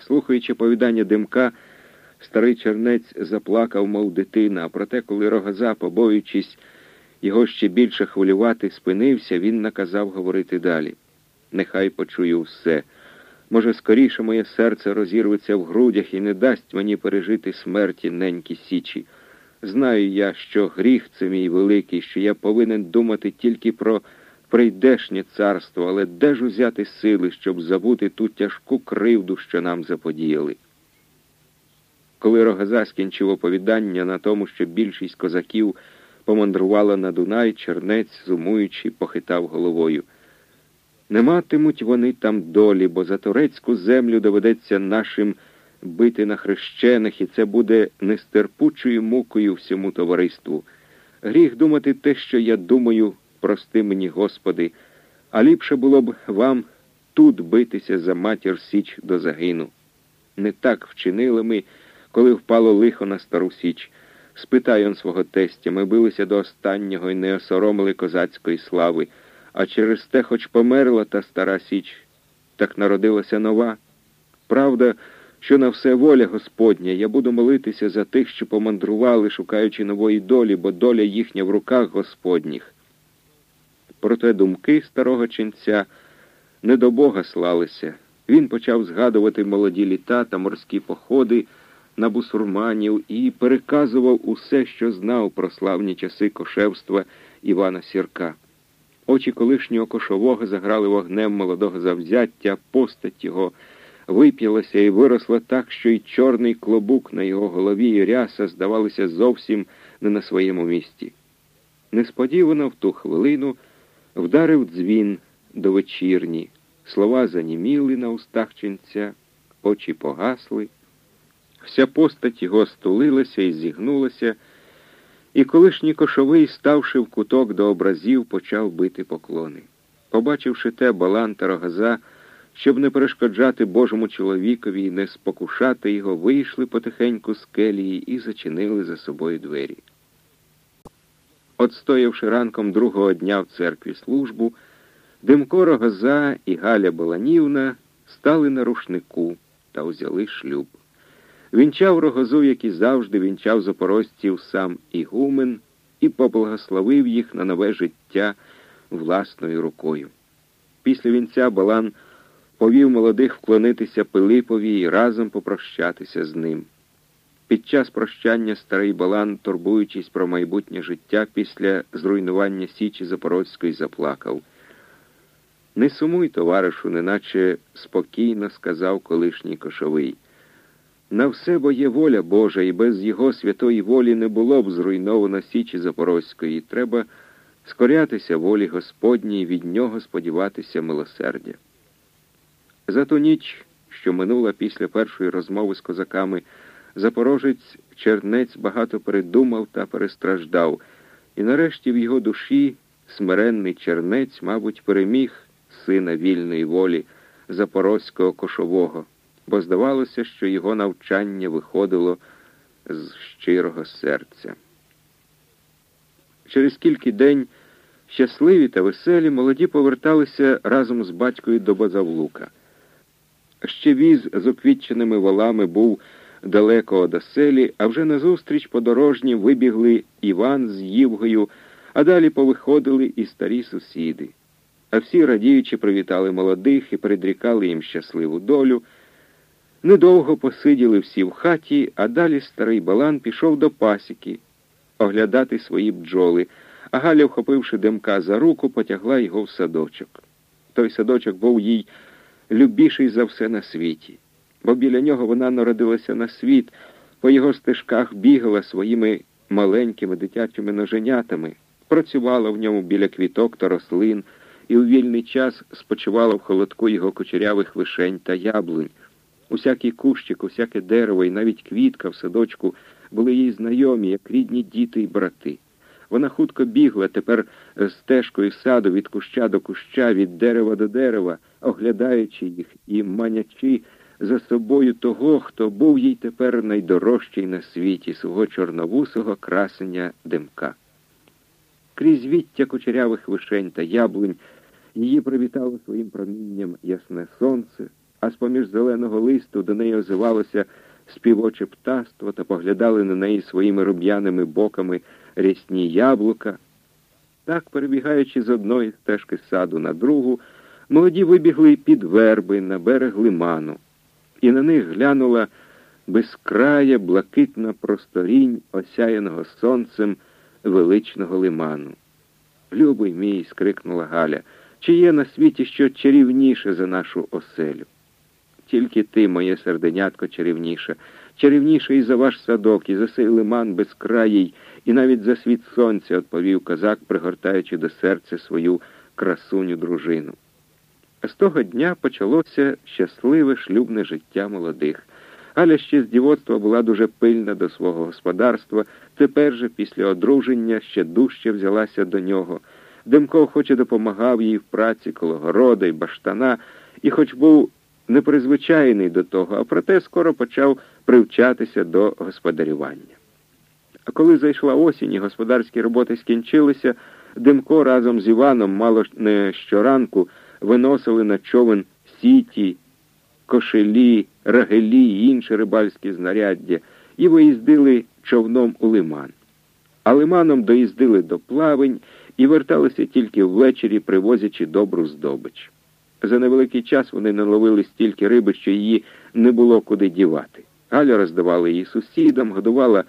Слухаючи повідання димка, старий чернець заплакав, мов дитина, а проте, коли рогоза, побоюючись його ще більше хвилювати, спинився, він наказав говорити далі. Нехай почую все. Може, скоріше моє серце розірветься в грудях і не дасть мені пережити смерті ненькі січі. Знаю я, що гріх це мій великий, що я повинен думати тільки про прийдешнє царство, але де ж узяти сили, щоб забути ту тяжку кривду, що нам заподіяли? Коли Рогаза скінчив оповідання на тому, що більшість козаків помандрувала на Дунай, чернець, зумуючи, похитав головою. Не матимуть вони там долі, бо за турецьку землю доведеться нашим бити на хрещених, і це буде нестерпучою мукою всьому товариству. Гріх думати те, що я думаю, прости мені, Господи, а ліпше було б вам тут битися за матір Січ до загину. Не так вчинили ми, коли впало лихо на стару Січ. Спитай он свого тестя, ми билися до останнього і не осоромили козацької слави, а через те, хоч померла та стара Січ, так народилася нова. Правда, що на все воля Господня, я буду молитися за тих, що помандрували, шукаючи нової долі, бо доля їхня в руках Господніх. Проте думки старого ченця не до Бога слалися. Він почав згадувати молоді літа та морські походи на бусурманів і переказував усе, що знав про славні часи кошевства Івана Сірка. Очі колишнього кошового заграли вогнем молодого завзяття, постать його вип'ялася і виросла так, що й чорний клобук на його голові і ряса здавалися зовсім не на своєму місці. Несподівано в ту хвилину вдарив дзвін до вечірні, слова заніміли на устах ченця, очі погасли. Вся постать його стулилася і зігнулася, і колишній кошовий, ставши в куток до образів, почав бити поклони. Побачивши те, Балан та Рогаза, щоб не перешкоджати Божому чоловікові і не спокушати його, вийшли потихеньку з келії і зачинили за собою двері. Отстоявши ранком другого дня в церкві службу, Димко Рогоза і Галя Баланівна стали на рушнику та узяли шлюб. Вінчав рогозу, як і завжди вінчав запорожців сам Ігумен, і поблагословив їх на нове життя власною рукою. Після вінця Балан повів молодих вклонитися Пилипові і разом попрощатися з ним. Під час прощання старий Балан, турбуючись про майбутнє життя після зруйнування Січі Запорозької, заплакав. Не сумуй, товаришу, неначе спокійно сказав колишній кошовий. На все бо є воля Божа, і без його святої волі не було б зруйновано Січі Запорозької. Треба скорятися волі Господній, від нього сподіватися милосердя. За ту ніч, що минула після першої розмови з козаками, запорожець чернець багато передумав та перестраждав, і нарешті в його душі смиренний чернець, мабуть, переміг сина вільної волі запорозького кошового бо здавалося, що його навчання виходило з щирого серця. Через кілька день щасливі та веселі молоді поверталися разом з батькою до Базавлука. Ще віз з оквітченими валами був далеко од оселі, а вже назустріч подорожні вибігли Іван з Ївгою, а далі повиходили і старі сусіди. А всі радіючи привітали молодих і предрікали їм щасливу долю. Недовго посиділи всі в хаті, а далі старий Балан пішов до пасіки оглядати свої бджоли, а Галя, вхопивши Демка за руку, потягла його в садочок. Той садочок був їй любіший за все на світі, бо біля нього вона народилася на світ, по його стежках бігала своїми маленькими дитячими ноженятами, працювала в ньому біля квіток та рослин і у вільний час спочивала в холодку його кучерявих вишень та яблунь. Усякий кущик, усяке дерево і навіть квітка в садочку були їй знайомі, як рідні діти і брати. Вона хутко бігла тепер стежкою саду від куща до куща, від дерева до дерева, оглядаючи їх і манячи за собою того, хто був їй тепер найдорожчий на світі, свого чорновусого красення димка. Крізь віття кучерявих вишень та яблунь її привітало своїм промінням ясне сонце а з-поміж зеленого листу до неї озивалося співоче птаство та поглядали на неї своїми руб'яними боками рясні яблука. Так, перебігаючи з одної стежки саду на другу, молоді вибігли під верби на берег лиману, і на них глянула безкрая блакитна просторінь, осяяного сонцем величного лиману. Любий мій, скрикнула Галя, чи є на світі що чарівніше за нашу оселю? Тільки ти, моє серденятко, чарівніше, чарівніше і за ваш садок, і за сей лиман безкраїй, і навіть за світ сонця, відповів козак, пригортаючи до серця свою красуню дружину. З того дня почалося щасливе шлюбне життя молодих. Галя ще з дівоцтва була дуже пильна до свого господарства, тепер же, після одруження, ще дужче взялася до нього. Демко охоче допомагав їй в праці коло города й баштана, і, хоч був непризвичайний до того, а проте скоро почав привчатися до господарювання. А коли зайшла осінь і господарські роботи скінчилися, Демко разом з Іваном мало не щоранку виносили на човен сіті, кошелі, рагелі і інші рибальські знаряддя і виїздили човном у лиман. А лиманом доїздили до плавень і верталися тільки ввечері, привозячи добру здобич. За невеликий час вони наловили стільки риби, що її не було куди дівати. Галя роздавала її сусідам, годувала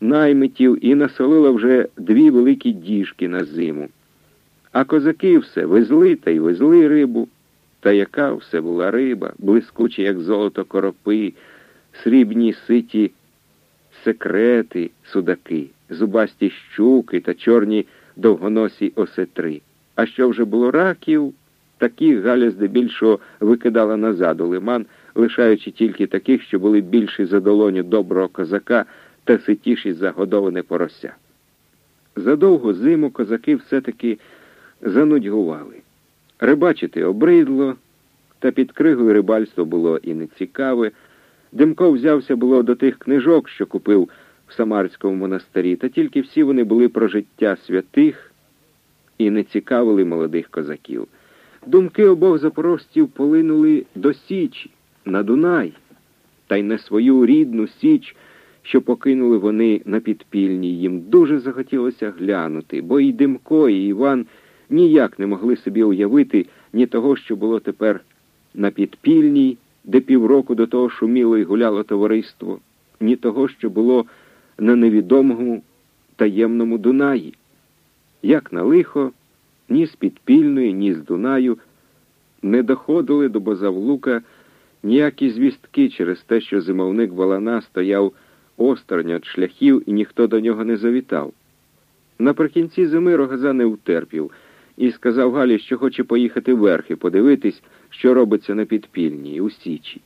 наймитів і насолила вже дві великі діжки на зиму. А козаки все везли та й везли рибу. Та яка все була риба, блискучі, як золото коропи, срібні ситі секрети, судаки, зубасті щуки та чорні довгоносі осетри. А що вже було раків, такі Галя здебільшого викидала назад у лиман, лишаючи тільки таких, що були більші за долоню доброго козака та ситіші за годоване порося. За довгу зиму козаки все-таки занудьгували. Рибачити обридло, та під кригою рибальство було і нецікаве. Демко взявся було до тих книжок, що купив в Самарському монастирі, та тільки всі вони були про життя святих і не цікавили молодих козаків. Думки обох запорожців полинули до Січі, на Дунай, та й на свою рідну Січ, що покинули вони на підпільні. Їм дуже захотілося глянути, бо і Демко, і Іван ніяк не могли собі уявити ні того, що було тепер на підпільній, де півроку до того шуміло і гуляло товариство, ні того, що було на невідомому таємному Дунаї. Як на лихо, ні з підпільної, ні з Дунаю не доходили до Бозавлука ніякі звістки через те, що зимовник Волана стояв осторонь від шляхів і ніхто до нього не завітав. Наприкінці зими Рогаза не втерпів і сказав Галі, що хоче поїхати верхи, подивитись, що робиться на підпільній, у Січі.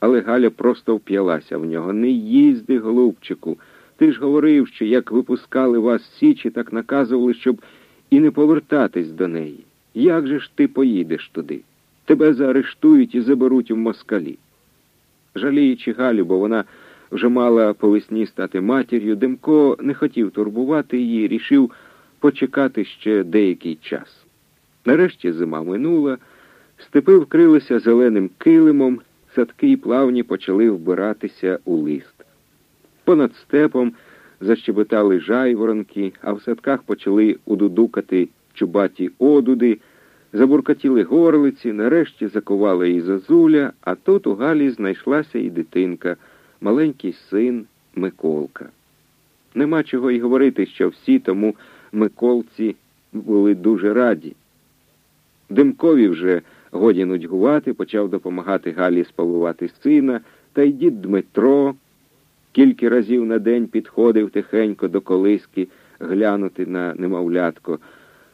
Але Галя просто вп'ялася в нього. Не їзди, голубчику. Ти ж говорив, що як випускали вас з Січі, так наказували, щоб і не повертатись до неї. Як же ж ти поїдеш туди? Тебе заарештують і заберуть у москалі. Жаліючи Галю, бо вона вже мала по весні стати матір'ю, Демко не хотів турбувати її, рішив почекати ще деякий час. Нарешті зима минула, степи вкрилися зеленим килимом, садки й плавні почали вбиратися у лист. Понад степом защебетали жайворонки, а в садках почали удудукати чубаті одуди, забуркатіли горлиці, нарешті закувала і зазуля, а тут у Галі знайшлася і дитинка, маленький син Миколка. Нема чого й говорити, що всі тому Миколці були дуже раді. Димкові вже годі нудьгувати, почав допомагати Галі спалувати сина, та й дід Дмитро кілька разів на день підходив тихенько до колиски глянути на немовлятко.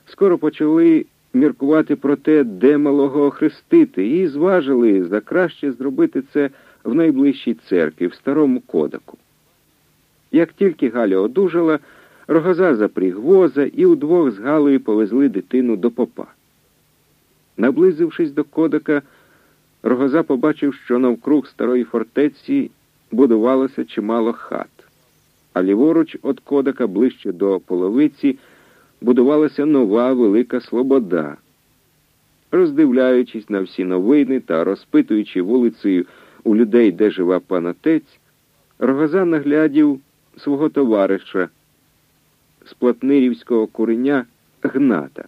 Скоро почали міркувати про те, де малого охрестити, і зважили за краще зробити це в найближчій церкві, в старому кодаку. Як тільки Галя одужала, Рогоза запріг воза і удвох з Галою повезли дитину до попа. Наблизившись до кодака, Рогоза побачив, що навкруг старої фортеці будувалося чимало хат, а ліворуч від кодака ближче до половиці будувалася нова велика слобода. Роздивляючись на всі новини та розпитуючи вулицею у людей, де жива панотець, Рогоза наглядів свого товариша з платнирівського куреня Гната.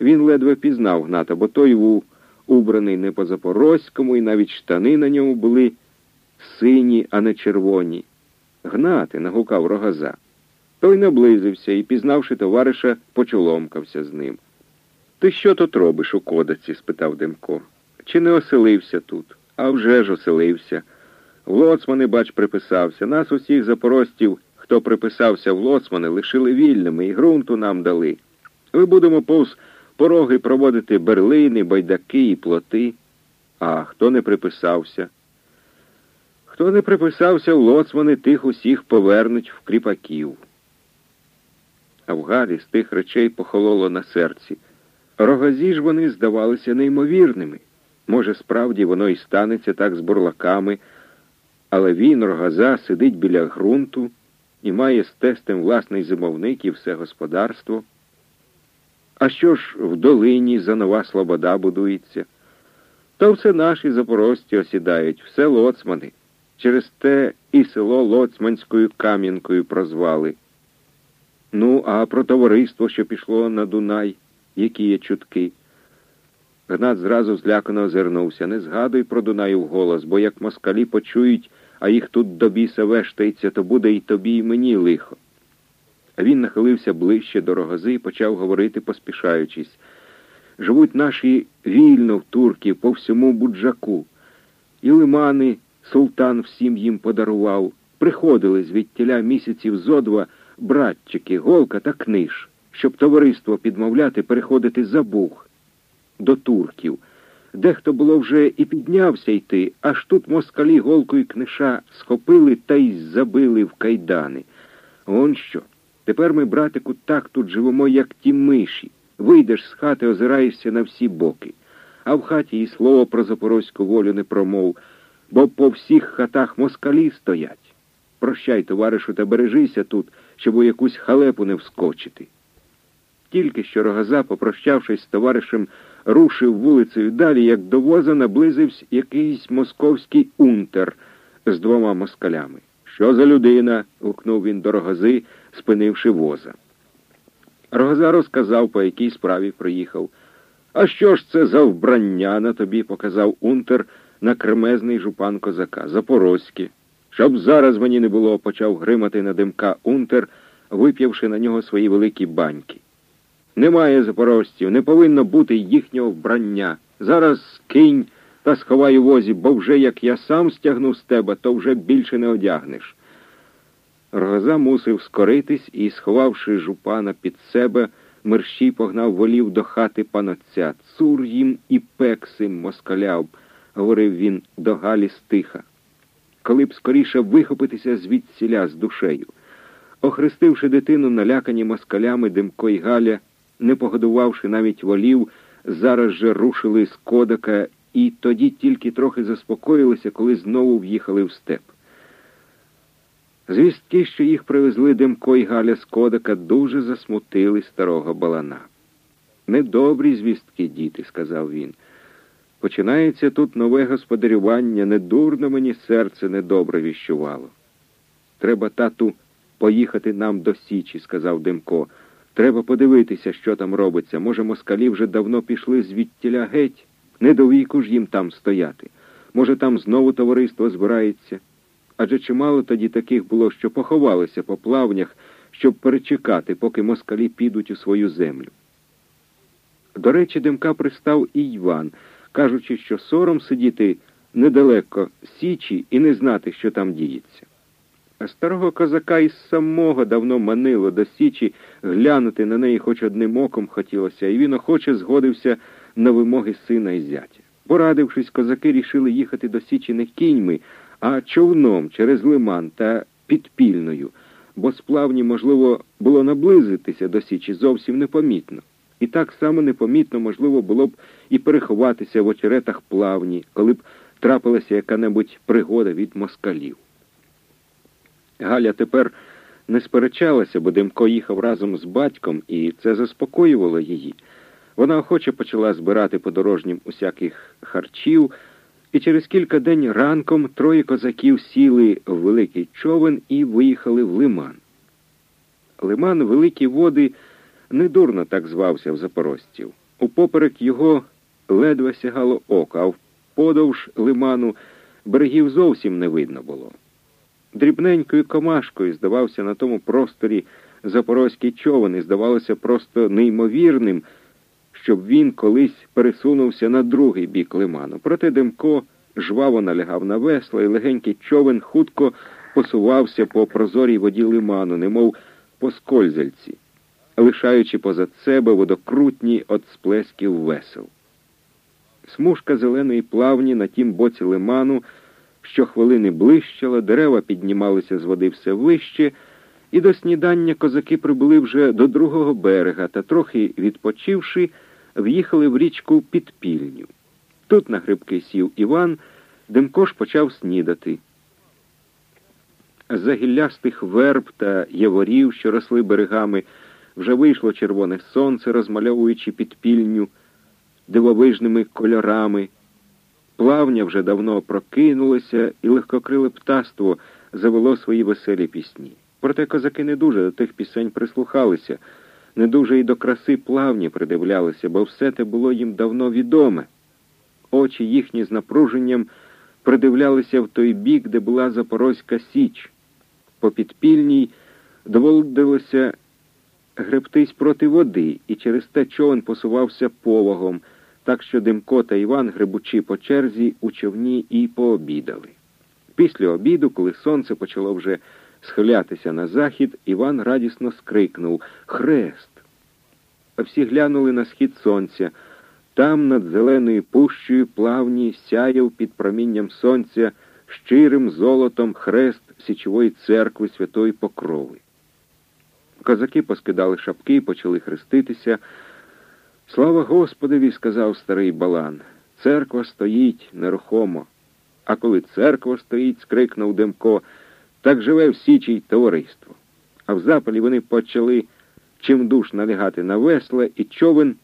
Він ледве пізнав Гната, бо той був убраний не по запорозькому, і навіть штани на ньому були сині, а не червоні. Гнати, нагукав рогоза. Той наблизився і, пізнавши товариша, почоломкався з ним. Ти що тут робиш у кодаці? спитав Демко. Чи не оселився тут? А вже ж оселився. В лоцмани, бач, приписався. Нас усіх запорожців, хто приписався в лоцмани, лишили вільними і ґрунту нам дали. Ми будемо повз пороги проводити берлини, байдаки і плоти. А хто не приписався? Хто не приписався в лоцмани, тих усіх повернуть в кріпаків. А в Галі з тих речей похололо на серці. Рогазі ж вони здавалися неймовірними. Може, справді воно і станеться так з бурлаками, але він, рогаза, сидить біля ґрунту і має з тестем власний зимовник і все господарство. А що ж в долині за нова слобода будується? То все наші запорожці осідають, все лоцмани. Через те і село Лоцманською Кам'янкою прозвали. Ну, а про товариство, що пішло на Дунай, які є чутки. Гнат зразу злякано озирнувся. Не згадуй про Дунай вголос, бо як москалі почують, а їх тут до біса вештається, то буде і тобі, і мені лихо. А він нахилився ближче до рогози і почав говорити, поспішаючись. Живуть наші вільно в турків по всьому буджаку. І лимани султан всім їм подарував. Приходили звідтіля місяців зо два братчики, голка та книж, щоб товариство підмовляти переходити за Буг до турків. Дехто було вже і піднявся йти, аж тут москалі голку і книша схопили та й забили в кайдани. Он що? Тепер ми, братику, так тут живемо, як ті миші. Вийдеш з хати, озираєшся на всі боки. А в хаті і слово про запорозьку волю не промов, бо по всіх хатах москалі стоять. Прощай, товаришу, та бережися тут, щоб у якусь халепу не вскочити. Тільки що рогоза, попрощавшись з товаришем, рушив вулицею далі, як до воза наблизився якийсь московський унтер з двома москалями. Що за людина? гукнув він до рогози, спинивши воза. Рогоза розказав, по якій справі приїхав. А що ж це за вбрання на тобі? показав унтер на кремезний жупан козака. Запорозьке. Щоб зараз мені не було, почав гримати на димка унтер, вип'явши на нього свої великі баньки. Немає запорожців, не повинно бути їхнього вбрання. Зараз кинь та сховай у возі, бо вже як я сам стягну з тебе, то вже більше не одягнеш. Рогоза мусив скоритись і, сховавши жупана під себе, мерщій погнав волів до хати панотця. Цур їм і пексим москаляв, говорив він до Галі стиха. Коли б скоріше вихопитися звідсіля з душею. Охрестивши дитину, налякані москалями Демко й Галя, не погодувавши навіть волів, зараз же рушили з кодака і тоді тільки трохи заспокоїлися, коли знову в'їхали в степ. Звістки, що їх привезли Демко й Галя з кодака, дуже засмутили старого балана. Недобрі звістки, діти, сказав він. Починається тут нове господарювання, недурно мені серце недобре віщувало. Треба, тату, поїхати нам до Січі, сказав Демко. Треба подивитися, що там робиться. Може, москалі вже давно пішли звідтіля геть, не до віку ж їм там стояти. Може, там знову товариство збирається. Адже чимало тоді таких було, що поховалися по плавнях, щоб перечекати, поки москалі підуть у свою землю. До речі, Демка пристав і Іван, кажучи, що сором сидіти недалеко Січі і не знати, що там діється. А старого козака із самого давно манило до Січі, глянути на неї хоч одним оком хотілося, і він охоче згодився на вимоги сина і зятя. Порадившись, козаки рішили їхати до Січі не кіньми, а човном через лиман та підпільною, бо сплавні, можливо, було наблизитися до Січі зовсім непомітно. І так само непомітно можливо було б і переховатися в очеретах плавні, коли б трапилася яка-небудь пригода від москалів. Галя тепер не сперечалася, бо Демко їхав разом з батьком, і це заспокоювало її. Вона охоче почала збирати подорожнім усяких харчів, і через кілька день ранком троє козаків сіли в великий човен і виїхали в лиман. Лиман Великі води недурно так звався в запорожців. Упоперек його ледве сягало ока, а вподовж лиману берегів зовсім не видно було. Дрібненькою комашкою здавався на тому просторі запорозький човен і здавалося просто неймовірним, щоб він колись пересунувся на другий бік лиману. Проте Демко жваво налягав на весла, і легенький човен хутко посувався по прозорій воді лиману, немов по скользельці, лишаючи позад себе водокрутні от сплесків весел. Смужка зеленої плавні на тім боці лиману щохвилини блищала, дерева піднімалися з води все вище, і до снідання козаки прибули вже до другого берега та, трохи відпочивши, в'їхали в річку Підпільню. Тут на грибки сів Іван, Демкош почав снідати. За гіллястих верб та яворів, що росли берегами, вже вийшло червоне сонце, розмальовуючи підпільню дивовижними кольорами. Плавня вже давно прокинулася, і легкокриле птаство завело свої веселі пісні. Проте козаки не дуже до тих пісень прислухалися, не дуже й до краси плавні придивлялися, бо все те було їм давно відоме. Очі їхні з напруженням придивлялися в той бік, де була Запорозька Січ. По підпільній доводилося гребтись проти води, і через те човен посувався повагом, так що Димко та Іван, гребучи по черзі, у човні і пообідали. Після обіду, коли сонце почало вже схилятися на захід, Іван радісно скрикнув Хрест. А всі глянули на схід сонця. Там над зеленою пущею плавні сяяв під промінням сонця щирим золотом хрест січової церкви Святої Покрови. Козаки поскидали шапки і почали хреститися. Слава Господові, сказав старий Балан. Церква стоїть нерухомо. А коли церква стоїть, скрикнув Демко, так живе в Січі й товариство. А в запалі вони почали чимдуш налягати на весла, і човен